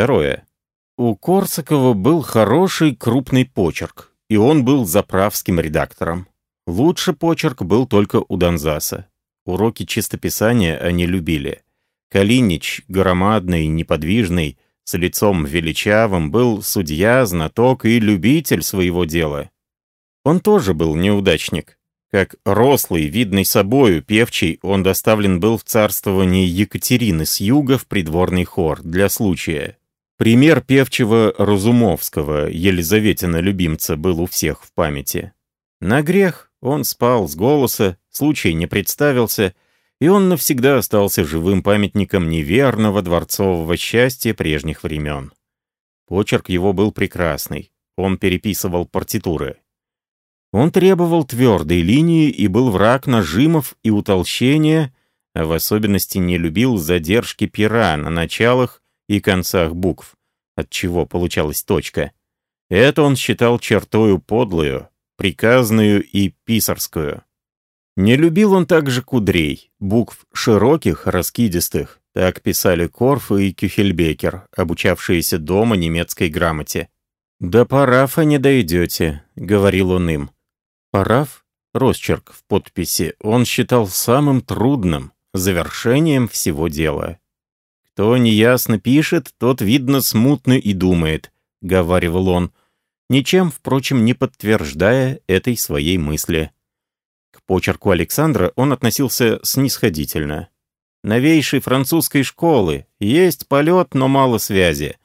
Второе. У Корсакова был хороший крупный почерк, и он был заправским редактором. Лучше почерк был только у Донзаса. Уроки чистописания они любили. Калинич, громадный, неподвижный, с лицом величавым, был судья, знаток и любитель своего дела. Он тоже был неудачник. Как рослый, видный собою, певчий, он доставлен был в царствование Екатерины с юга в придворный хор для случая. Пример певчего Разумовского, Елизаветина-любимца, был у всех в памяти. На грех он спал с голоса, случай не представился, и он навсегда остался живым памятником неверного дворцового счастья прежних времен. Почерк его был прекрасный, он переписывал партитуры. Он требовал твердой линии и был враг нажимов и утолщения, а в особенности не любил задержки пера на началах и концах букв, от чего получалась точка. Это он считал чертою подлую, приказную и писарскую. Не любил он также кудрей, букв широких, раскидистых, так писали Корф и Кюхельбекер, обучавшиеся дома немецкой грамоте. «До парафа не дойдете», — говорил он им. Параф, росчерк в подписи, он считал самым трудным, завершением всего дела. «Кто неясно пишет, тот, видно, смутно и думает», — говаривал он, ничем, впрочем, не подтверждая этой своей мысли. К почерку Александра он относился снисходительно. «Новейшей французской школы, есть полет, но мало связи.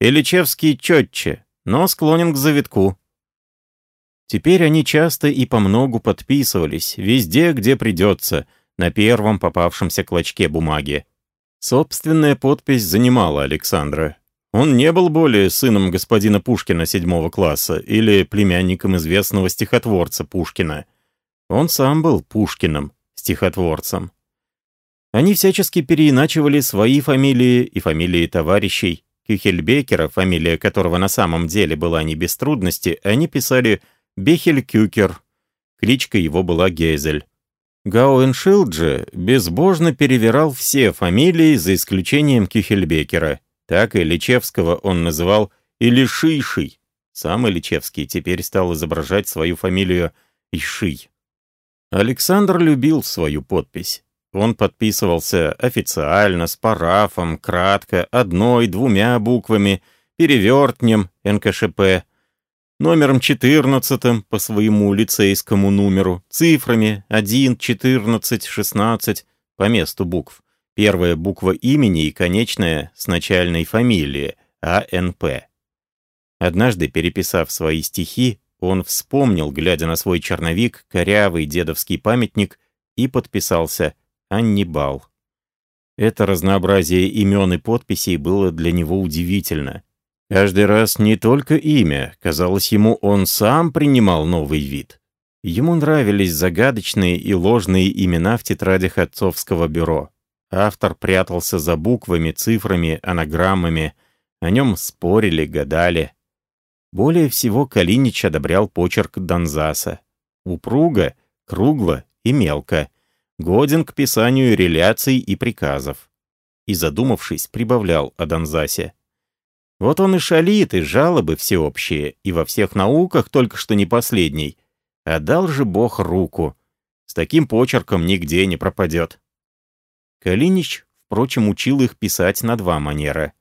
Ильичевский четче, но склонен к завитку». Теперь они часто и помногу подписывались, везде, где придется, на первом попавшемся клочке бумаги. Собственная подпись занимала Александра. Он не был более сыном господина Пушкина седьмого класса или племянником известного стихотворца Пушкина. Он сам был Пушкиным, стихотворцем. Они всячески переиначивали свои фамилии и фамилии товарищей. Кюхельбекера, фамилия которого на самом деле была не без трудности, они писали «Пушкин». Бехель-Кюкер. Кличка его была Гейзель. Гауэншилд же безбожно перевирал все фамилии, за исключением Кюхельбекера. Так и Личевского он называл Илишиший. Сам Иличевский теперь стал изображать свою фамилию Иший. Александр любил свою подпись. Он подписывался официально, с парафом, кратко, одной, двумя буквами, перевертнем, НКШП, номером 14 по своему лицейскому номеру, цифрами 1, 14, 16 по месту букв. Первая буква имени и конечная с начальной фамилии АНП. Однажды, переписав свои стихи, он вспомнил, глядя на свой черновик, корявый дедовский памятник и подписался «Аннибал». Это разнообразие имен и подписей было для него удивительно. Каждый раз не только имя, казалось ему, он сам принимал новый вид. Ему нравились загадочные и ложные имена в тетрадях отцовского бюро. Автор прятался за буквами, цифрами, анаграммами. О нем спорили, гадали. Более всего Калинич одобрял почерк Донзаса. Упруго, кругло и мелко. Годен к писанию реляций и приказов. И, задумавшись, прибавлял о Донзасе. Вот он и шалит, и жалобы всеобщие, и во всех науках только что не последний. А дал же Бог руку. С таким почерком нигде не пропадет. Калинич, впрочем, учил их писать на два манера.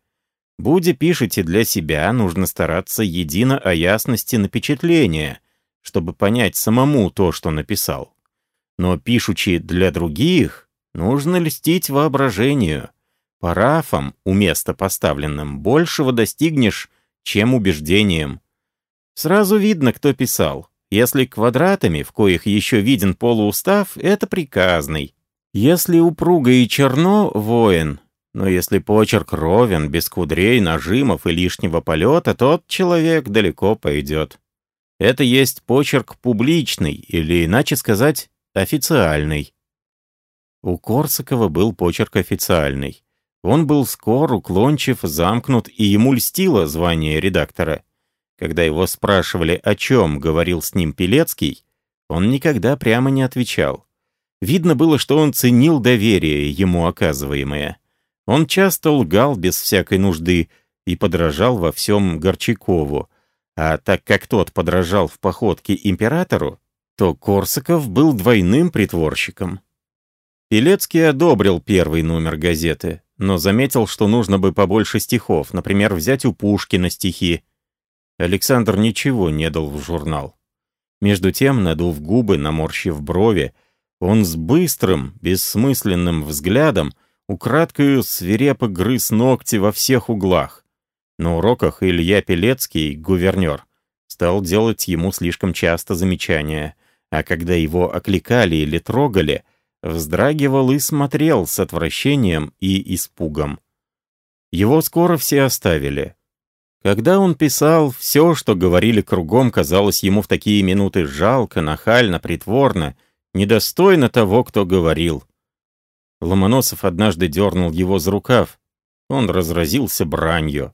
Будь пишете для себя, нужно стараться едино о ясности напечатления, чтобы понять самому то, что написал. Но пишучи для других, нужно льстить воображению — Парафом, у места поставленным, большего достигнешь, чем убеждением. Сразу видно, кто писал. Если квадратами, в коих еще виден полуустав, это приказный. Если упруго и черно — воин. Но если почерк ровен, без кудрей, нажимов и лишнего полета, тот человек далеко пойдет. Это есть почерк публичный, или, иначе сказать, официальный. У Корсакова был почерк официальный. Он был скор, уклончив, замкнут, и ему льстило звание редактора. Когда его спрашивали, о чем говорил с ним Пелецкий, он никогда прямо не отвечал. Видно было, что он ценил доверие, ему оказываемое. Он часто лгал без всякой нужды, и подражал во всем Горчакову, а так как тот подражал в походке императору, то Корсаков был двойным притворщиком. Пелецкий одобрил первый номер газеты, но заметил, что нужно бы побольше стихов, например, взять у Пушкина стихи. Александр ничего не дал в журнал. Между тем, надув губы, наморщив брови, он с быстрым, бессмысленным взглядом украдкою свирепо грыз ногти во всех углах. На уроках Илья Пелецкий, гувернер, стал делать ему слишком часто замечания, а когда его окликали или трогали, вздрагивал и смотрел с отвращением и испугом. Его скоро все оставили. Когда он писал, все, что говорили кругом, казалось ему в такие минуты жалко, нахально, притворно, недостойно того, кто говорил. Ломоносов однажды дернул его за рукав. Он разразился бранью.